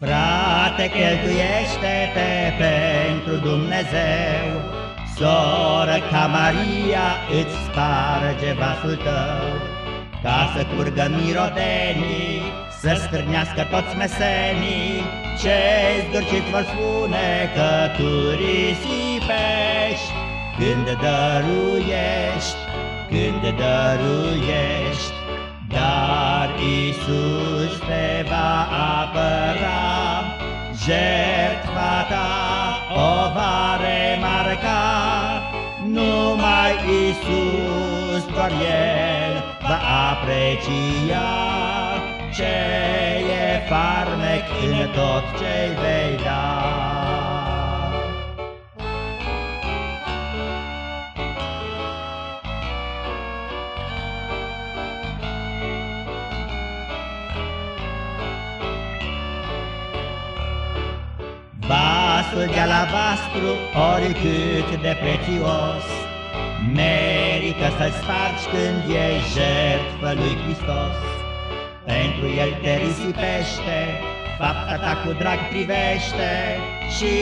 Frate, cheltuiește-te pentru Dumnezeu, Soră ca Maria îți sparge vasul tău, Ca să curgă mirodenii, să stârnească toți mesenii, Ce-ți dorcit vor spune că tu risipești, Când dăruiești, când dăruiești, Dar Isus te va apăra, Jertfa ta o va remarca, Numai Isus, doar El va aprecia Ce e farmec în tot ce vei da. Vasul de alabastru, oricât de prețios, Merită să-l spargi când e jertfă lui Hristos. Pentru el te risipește, fapta ta cu drag privește, Și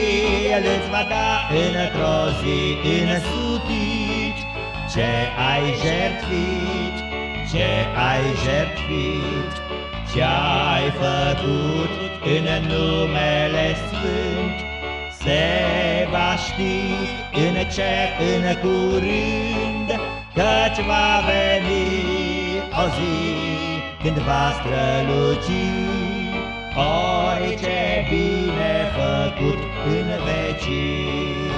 el îți va da într-o zi însutit, Ce ai jertfit, ce ai jertfit, ce ai făcut în numele Sfânt, se va ști în cer în curând, Căci va veni o zi când va străluci Orice bine făcut în vecii.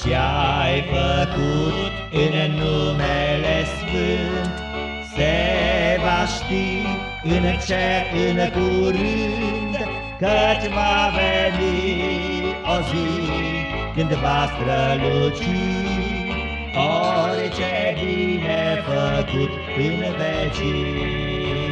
Ce-ai făcut în numele Sfânt se va ști în cer în curând, Căci va veni o zi când va străluci Orice bine făcut în vecii.